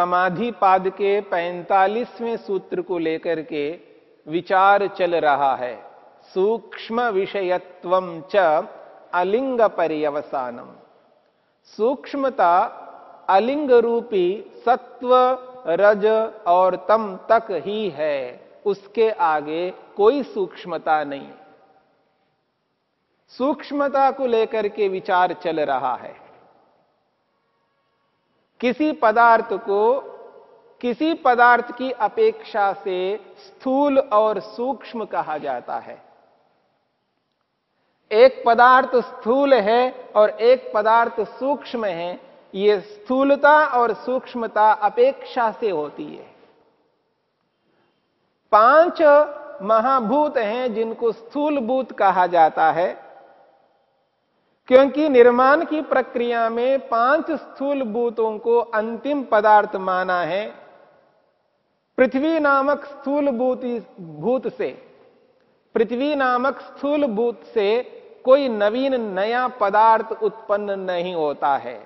समाधि पाद के 45वें सूत्र को लेकर के विचार चल रहा है। सूक्ष्म विषयत्व च अलिंग पर्यवसानम। सूक्ष्मता अलिंग रूपी सत्व, रज और तम तक ही है। उसके आगे कोई सूक्ष्मता नहीं। सूक्ष्मता को लेकर के विचार चल रहा है। किसी पदार्थ को, किसी पदार्थ की अपेक्षा से स्थूल और सूक्ष्म कहा जाता है। एक पदार्थ स्थूल है और एक पदार्थ सूक्ष्म है, ये स्थूलता और सूक्ष्मता अपेक्षा से होती है। पाँच महाभूत हैं जिनको स्थूल भूत कहा जाता है। क्योंकि निर्माण की प्रक्रिया में पाँच स्थूल भूतों को अंतिम पदार्थ माना है। पृथ्वी नामक स्थूल भूत भूत से, पृथ्वी नामक स्थूल भूत से कोई नवीन नया पदार्थ उत्पन्न नहीं होता है।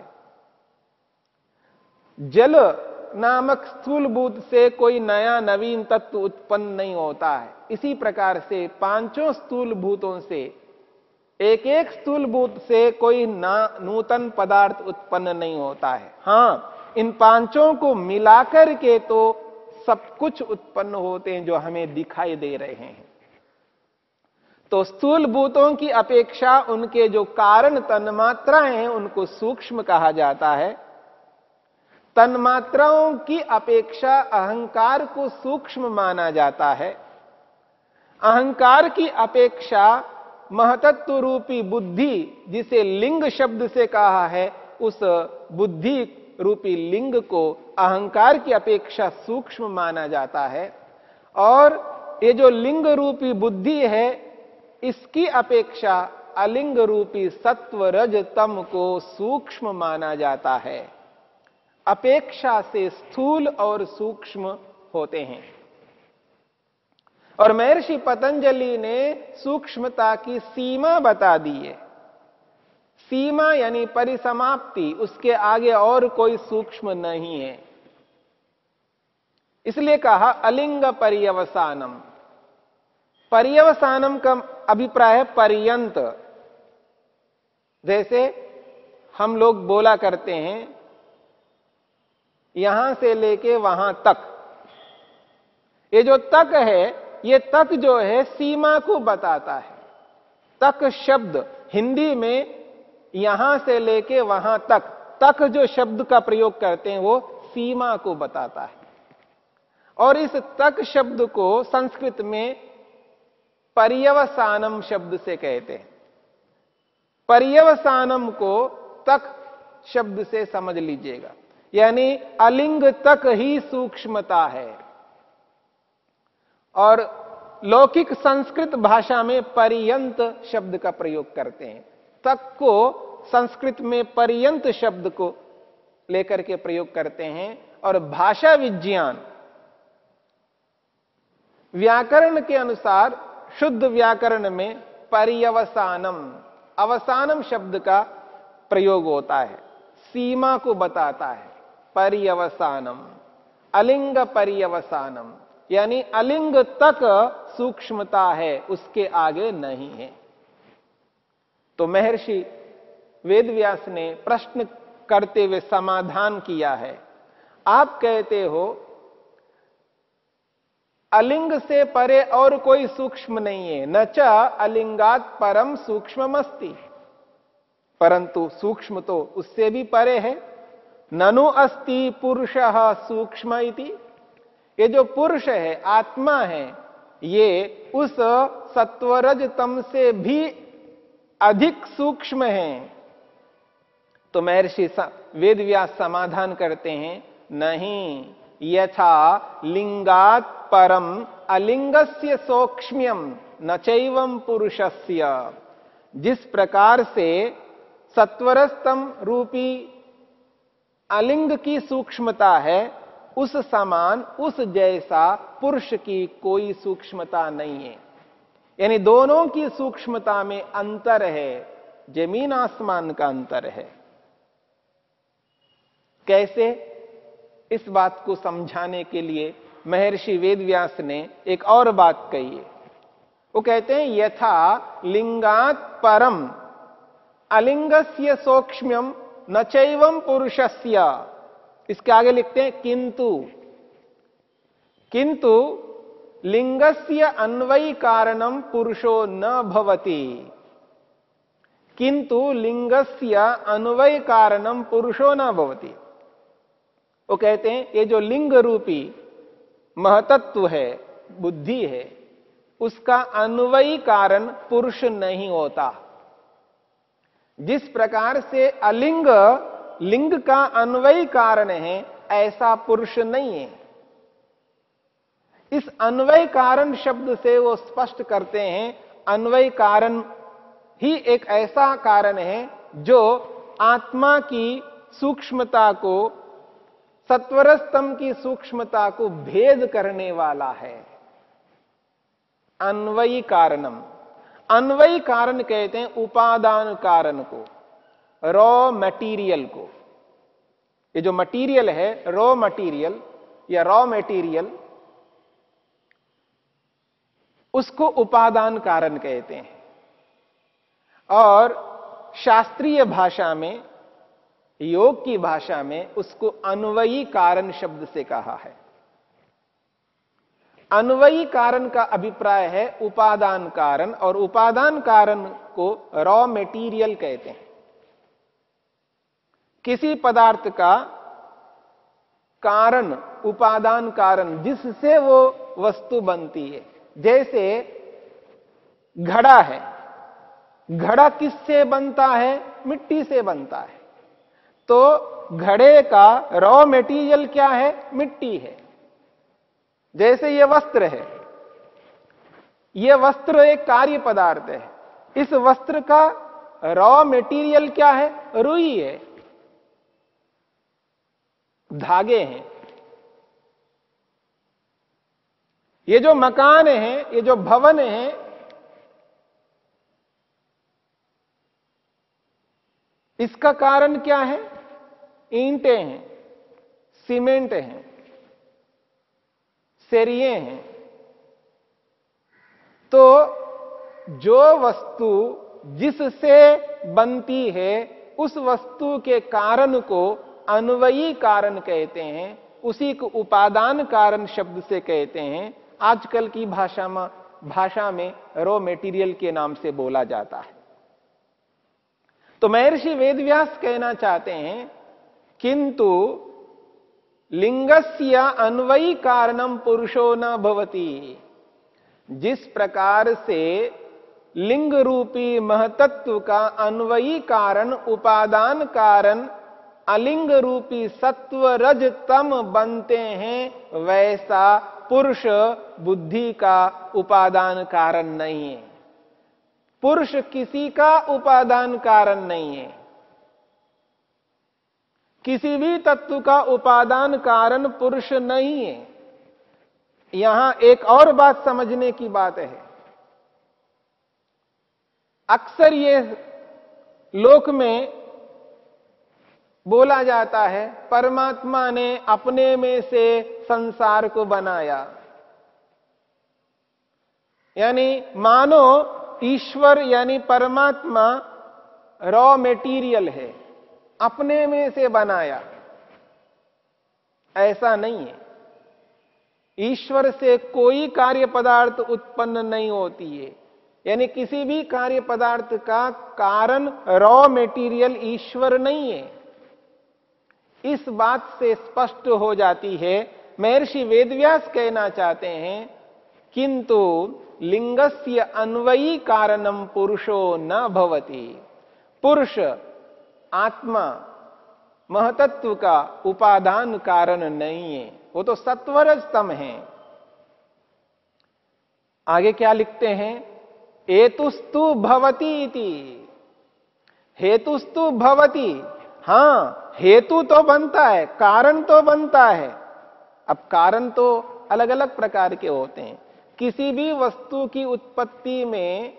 जल नामक स्थूल भूत से कोई नया नवीन तत्व उत्पन्न नहीं होता है। इसी प्रकार से पाँचों स्थूल भूतों से एक एक स्थूल भूत से कोई ना नूतन पदार्थ उत्पन्न नहीं होता है। हाँ, इन पाँचों को मिलाकर के तो सब कुछ उत्पन्न होते हैं जो हमें दिखाई दे रहे हैं। तो स्थूल भूतों की अपेक्षा उनके जो कारण तन्मात्राएँ हैं, उनको सूक्ष्म कहा जाता है। तन्मात्राओं की अपेक्षा अहंकार को सूक्ष्म माना जाता है। अहंकार की अपेक्षा महतत्व रूपी बुद्धि जिसे लिंग शब्द से कहा है, उस बुद्धि रूपी लिंग को अहंकार की अपेक्षा सूक्ष्म माना जाता है। और ये जो लिंग रूपी बुद्धि है, इसकी अपेक्षा अलिंग रूपी सत्व रज तम को सूक्ष्म माना जाता है। अपेक्षा से स्थूल और सूक्ष्म होते हैं। और महर्षि पतंजलि ने सूक्ष्मता की सीमा बता दी है। सीमा यानी परिसमाप्ति, उसके आगे और कोई सूक्ष्म नहीं है। इसलिए कहा, अलिंग पर्यवसानम। पर्यवसानम का अभिप्राय है पर्यंत। जैसे हम लोग बोला करते हैं, यहाँ से लेके वहाँ तक। ये जो तक है ये तक जो है सीमा को बताता है। तक शब्द हिंदी में यहाँ से लेके वहाँ तक तक जो शब्द का प्रयोग करते हैं वो सीमा को बताता है। और इस तक शब्द को संस्कृत में पर्यवसानम शब्द से कहते हैं। पर्यवसानम को तक शब्द से समझ लीजिएगा। यानी अलिंग तक ही सूक्ष्मता है। और लौकिक संस्कृत भाषा में पर्यंत शब्द का प्रयोग करते हैं। तक को संस्कृत में पर्यंत शब्द को लेकर के प्रयोग करते हैं और भाषा विज्ञान, व्याकरण के अनुसार शुद्ध व्याकरण में पर्यवसानम, अवसानम शब्द का प्रयोग होता है, सीमा को बताता है, पर्यवसानम, अलिंग पर्यवसानम। यानी अलिंग तक सूक्ष्मता है, उसके आगे नहीं है। तो महर्षि वेदव्यास ने प्रश्न करते हुए समाधान किया है। आप कहते हो, अलिंग से परे और कोई सूक्ष्म नहीं है, न च अलिंगात परम सूक्ष्म परंतु सूक्ष्म तो उससे भी परे है। ननु अस्ति पुरुष सूक्ष्म ये जो पुरुष है, आत्मा है, ये उस सत्वरज तम से भी अधिक सूक्ष्म है। तो महर्षि वेद व्यास समाधान करते हैं, नहीं, यथा लिंगात परम अलिंगस्य सौक्ष्म्यम, न चैवम पुरुषस्य। जिस प्रकार से सत्वरस्तम रूपी अलिंग की सूक्ष्मता है उस समान, उस जैसा पुरुष की कोई सूक्ष्मता नहीं है। यानी दोनों की सूक्ष्मता में अंतर है, ज़मीन आसमान का अंतर है। कैसे? इस बात को समझाने के लिए महर्षि वेदव्यास ने एक और बात कही है। वो कहते हैं, यथा लिंगात परम, अलिंगस्य सूक्ष्म न चैवम पुरुषस्य। इसके आगे लिखते हैं, किंतु। किंतु लिंगस्य अन्वयी कारणम पुरुषो न भवती। किंतु लिंगस्य अन्वय कारणम पुरुषो न भवती। वो कहते हैं, ये जो लिंग रूपी महतत्व है, बुद्धि है, उसका अन्वयी कारण पुरुष नहीं होता। जिस प्रकार से अलिंग लिंग का अन्वयी कारण है, ऐसा पुरुष नहीं है। इस अन्वय कारण शब्द से वो स्पष्ट करते हैं, अन्वय कारण ही एक ऐसा कारण है जो आत्मा की सूक्ष्मता को, सत्वरस्तम की सूक्ष्मता को भेद करने वाला है। अन्वयी कारणम। अन्वयी कारण कहते हैं उपादान कारण को। रॉ मटेरियल को। ये जो मटेरियल है रॉ मटेरियल या रॉ मटेरियल उसको उपादान कारण कहते हैं। और शास्त्रीय भाषा में, योग की भाषा में उसको अन्वयी कारण शब्द से कहा है। अन्वयी कारण का अभिप्राय है उपादान कारण, और उपादान कारण को रॉ मेटीरियल कहते हैं। किसी पदार्थ का कारण, उपादान कारण, जिससे वो वस्तु बनती है। जैसे घड़ा है। घड़ा किससे बनता है? मिट्टी से बनता है। तो घड़े का रॉ मेटीरियल क्या है? मिट्टी है। जैसे ये वस्त्र है। ये वस्त्र एक कार्य पदार्थ है। इस वस्त्र का रॉ मेटीरियल क्या है? रुई है। धागे हैं। ये जो मकान है, ये जो भवन है, इसका कारण क्या है? ईंटें हैं, सीमेंट हैं सेरिए हैं। तो जो वस्तु जिससे बनती है, उस वस्तु के कारण को अन्वयी कारण कहते हैं, उसी को उपादान कारण शब्द से कहते हैं। आजकल की भाषा में भाषा में रॉ मेटीरियल के नाम से बोला जाता है। तो महर्षि वेदव्यास कहना चाहते हैं, किंतु लिंगस्य अन्वयी कारणम पुरुषो न भवती। जिस प्रकार से लिंग रूपी महतत्व का अन्वयी कारण, उपादान कारण अलिंग रूपी सत्व रज तम बनते हैं, वैसा पुरुष बुद्धि का उपादान कारण नहीं है। पुरुष किसी का उपादान कारण नहीं है। किसी भी तत्व का उपादान कारण पुरुष नहीं है। यहाँ एक और बात समझने की बात है। अक्सर ये लोक में बोला जाता है, परमात्मा ने अपने में से संसार को बनाया। यानी मानो ईश्वर यानी परमात्मा रॉ मेटीरियल है, अपने में से बनाया। ऐसा नहीं है। ईश्वर से कोई कार्य पदार्थ उत्पन्न नहीं होती है। यानी किसी भी कार्य पदार्थ का कारण रॉ मेटीरियल ईश्वर नहीं है। इस बात से स्पष्ट हो जाती है, महर्षि वेदव्यास कहना चाहते हैं, किंतु लिंगस्य अन्वयी कारणम पुरुषो न भवती। पुरुष आत्मा महतत्व का उपादान कारण नहीं है। वो तो सत्वर स्तम है। आगे क्या लिखते हैं? हेतुस्तु भवती इति। हेतुस्तु भवती। हाँ, हेतु तो बनता है, कारण तो बनता है। अब कारण तो अलग अलग प्रकार के होते हैं। किसी भी वस्तु की उत्पत्ति में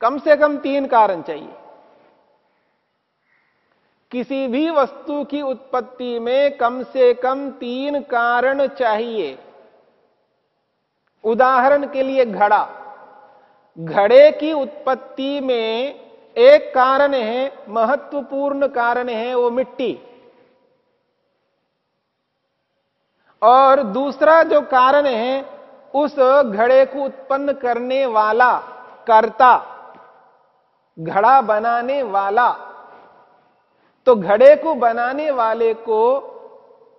कम से कम तीन कारण चाहिए। किसी भी वस्तु की उत्पत्ति में कम से कम तीन कारण चाहिए। उदाहरण के लिए घड़ा। घड़े की उत्पत्ति में एक कारण है, महत्वपूर्ण कारण है वो मिट्टी। और दूसरा जो कारण है, उस घड़े को उत्पन्न करने वाला कर्ता, घड़ा बनाने वाला। तो घड़े को बनाने वाले को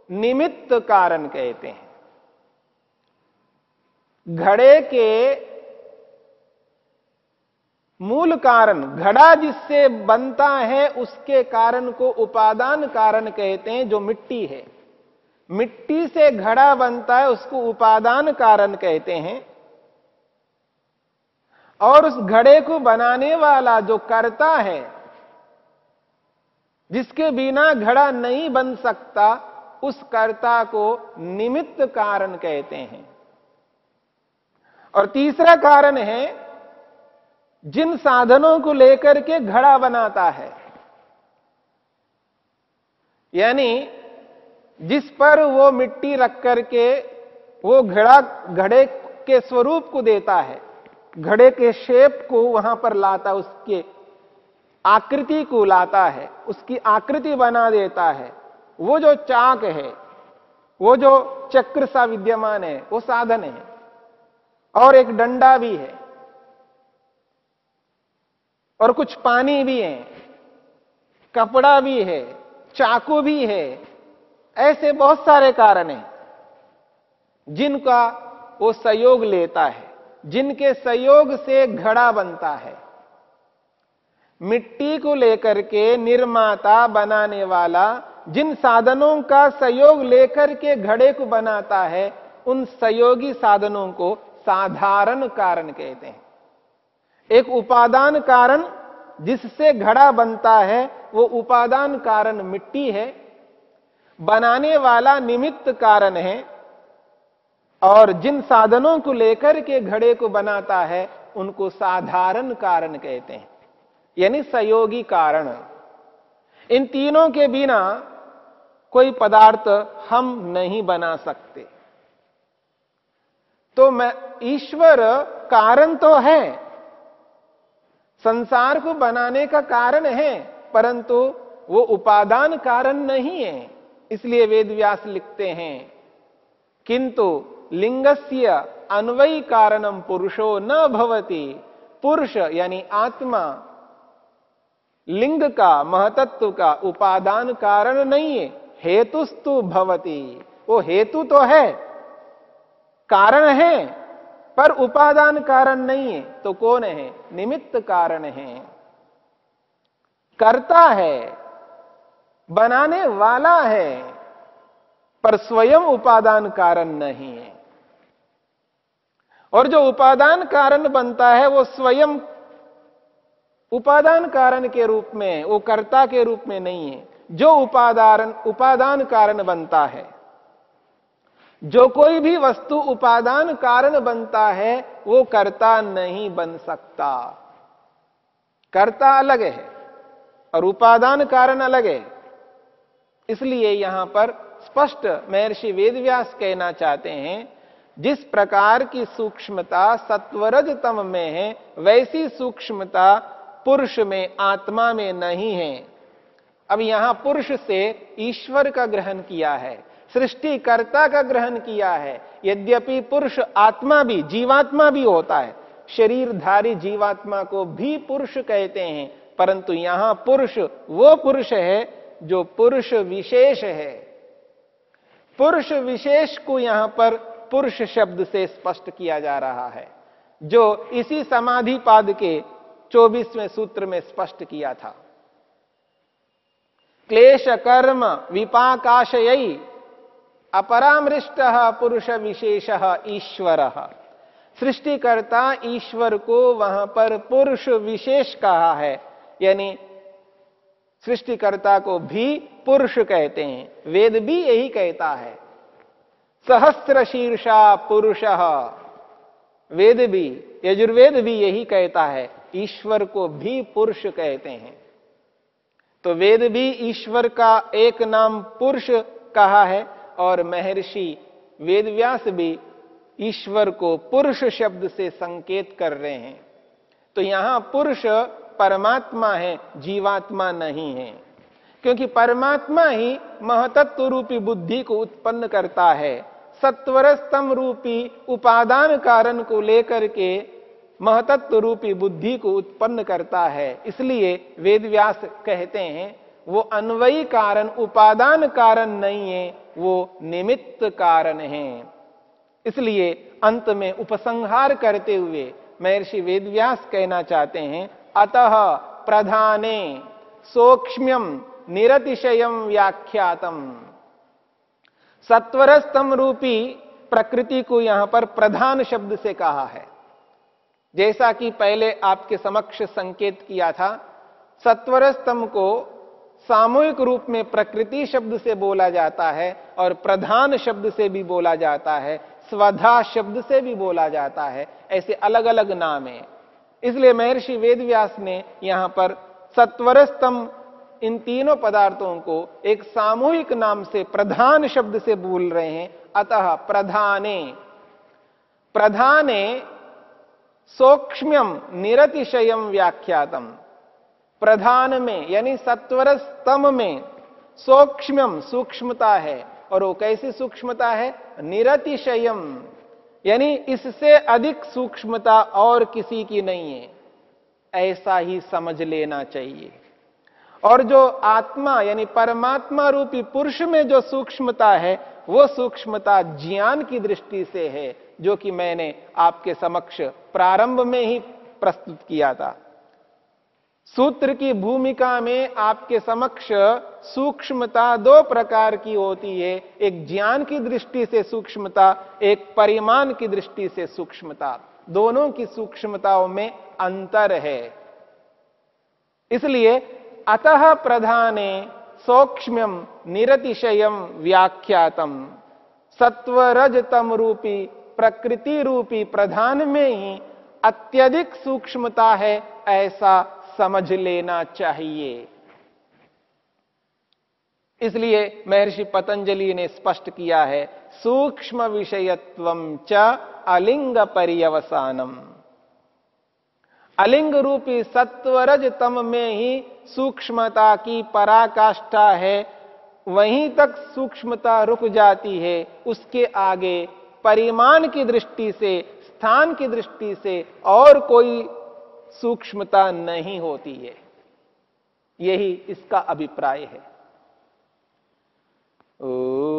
निमित्त कारण कहते हैं। घड़े के मूल कारण घड़ा जिससे बनता है, उसके कारण को उपादान कारण कहते हैं, जो मिट्टी है। मिट्टी से घड़ा बनता है, उसको उपादान कारण कहते हैं। और उस घड़े को बनाने वाला जो करता है, जिसके बिना घड़ा नहीं बन सकता, उस कर्ता को निमित्त कारण कहते हैं। और तीसरा कारण है जिन साधनों को लेकर के घड़ा बनाता है। यानी जिस पर वो मिट्टी रख करके वो घड़ा, घड़े के स्वरूप को देता है, घड़े के शेप को वहाँ पर लाता, उसके आकृति को लाता है, उसकी आकृति बना देता है। वो जो चाक है, वो जो चक्र सा विद्यमान है, वो साधन है। और एक डंडा भी है। और कुछ पानी भी है, कपड़ा भी है, चाकू भी है, ऐसे बहुत सारे कारण हैं, जिनका वो सहयोग लेता है, जिनके सहयोग से घड़ा बनता है। मिट्टी को लेकर के निर्माता बनाने वाला, जिन साधनों का सहयोग लेकर के घड़े को बनाता है, उन सहयोगी साधनों को साधारण कारण कहते हैं। एक उपादान कारण जिससे घड़ा बनता है, वो उपादान कारण मिट्टी है, बनाने वाला निमित्त कारण है, और जिन साधनों को लेकर के घड़े को बनाता है, उनको साधारण कारण कहते हैं, यानी सहयोगी कारण। इन तीनों के बिना कोई पदार्थ हम नहीं बना सकते। तो मैं, ईश्वर कारण तो है संसार को बनाने का कारण है, परंतु वो उपादान कारण नहीं है, इसलिए वेदव्यास लिखते हैं। किंतु लिंगस्य अन्वयी कारणम पुरुषो न भवती। पुरुष यानी आत्मा, लिंग का, महतत्व का उपादान कारण नहीं है, हेतुस्तु भवती। वो हेतु तो है, कारण है पर उपादान कारण नहीं है तो कौन है? निमित्त कारण है। करता है, बनाने वाला है, पर स्वयं उपादान कारण नहीं है। और जो उपादान कारण बनता है, वो स्वयं उपादान कारण के रूप में वो कर्ता के रूप में नहीं है। जो उपादान उपादान कारण बनता है जो कोई भी वस्तु उपादान कारण बनता है, वो कर्ता नहीं बन सकता। कर्ता अलग है और उपादान कारण अलग है। इसलिए यहाँ पर स्पष्ट महर्षि वेदव्यास कहना चाहते हैं, जिस प्रकार की सूक्ष्मता सत्वरज तम में है, वैसी सूक्ष्मता पुरुष में, आत्मा में नहीं है। अब यहाँ पुरुष से ईश्वर का ग्रहण किया है। सृष्टिकर्ता का ग्रहण किया है। यद्यपि पुरुष आत्मा भी, जीवात्मा भी होता है, शरीरधारी जीवात्मा को भी पुरुष कहते हैं, परंतु यहाँ पुरुष वो पुरुष है जो पुरुष विशेष है। पुरुष विशेष को यहाँ पर पुरुष शब्द से स्पष्ट किया जा रहा है, जो इसी समाधि पाद के चौबीसवें सूत्र में स्पष्ट किया था। क्लेश कर्म विपाकाशयी अपरामृष्ट पुरुष विशेष ईश्वर। सृष्टिकर्ता ईश्वर को वहाँ पर पुरुष विशेष कहा है, यानी सृष्टिकर्ता को भी पुरुष कहते हैं, वेद भी यही कहता है। सहस्त्र शीर्षा पुरुष, वेद भी, यजुर्वेद भी यही कहता है, ईश्वर को भी पुरुष कहते हैं। तो वेद भी ईश्वर का एक नाम पुरुष कहा है और महर्षि वेदव्यास भी ईश्वर को पुरुष शब्द से संकेत कर रहे हैं। तो यहाँ पुरुष परमात्मा है, जीवात्मा नहीं है। क्योंकि परमात्मा ही महतत्व रूपी बुद्धि को उत्पन्न करता है। सत्वर स्तंभ रूपी उपादान कारण को लेकर के महतत्व रूपी बुद्धि को उत्पन्न करता है। इसलिए वेदव्यास कहते हैं वो अन्वयी कारण, उपादान कारण नहीं है, वो निमित्त कारण है। इसलिए अंत में उपसंहार करते हुए महर्षि वेदव्यास कहना चाहते हैं, अतः प्रधाने सूक्ष्म निरतिशयम व्याख्यातम। सत्वर स्तंभ रूपी प्रकृति को यहाँ पर प्रधान शब्द से कहा है। जैसा कि पहले आपके समक्ष संकेत किया था सत्वर स्तंभ को सामूहिक रूप में प्रकृति शब्द से बोला जाता है और प्रधान शब्द से भी बोला जाता है, स्वधा शब्द से भी बोला जाता है, ऐसे अलग अलग नाम है। इसलिए महर्षि वेदव्यास ने यहाँ पर सत्वर स्तंभ इन तीनों पदार्थों को एक सामूहिक नाम से प्रधान शब्द से बोल रहे हैं। अतः प्रधाने प्रधाने सूक्ष्म निरतिशयम व्याख्यातम। प्रधान में यानी सत्वर स्तंभ में सूक्ष्म सूक्ष्मता है। और वो कैसी सूक्ष्मता है? निरतिशयम यानी इससे अधिक सूक्ष्मता और किसी की नहीं है। ऐसा ही समझ लेना चाहिए। और जो आत्मा, यानी परमात्मा रूपी पुरुष में जो सूक्ष्मता है, वो सूक्ष्मता ज्ञान की दृष्टि से है, जो कि मैंने आपके समक्ष प्रारंभ में ही प्रस्तुत किया था। सूत्र की भूमिका में आपके समक्ष सूक्ष्मता दो प्रकार की होती है। एक ज्ञान की दृष्टि से सूक्ष्मता, एक परिमाण की दृष्टि से सूक्ष्मता। दोनों की सूक्ष्मताओं में अंतर है। इसलिए अतः प्रधाने सूक्ष्म निरतिशयम व्याख्यातम। सत्वरजतम रूपी प्रकृति रूपी प्रधान में ही अत्यधिक सूक्ष्मता है ऐसा समझ लेना चाहिए। इसलिए महर्षि पतंजलि ने स्पष्ट किया है, सूक्ष्म विषयत्व च अलिंग पर्यवसानम। अलिंग रूपी सत्वरज तम में ही सूक्ष्मता की पराकाष्ठा है, वहीं तक सूक्ष्मता रुक जाती है, उसके आगे परिमाण की दृष्टि से, स्थान की दृष्टि से और कोई सूक्ष्मता नहीं होती है। यही इसका अभिप्राय है। ओ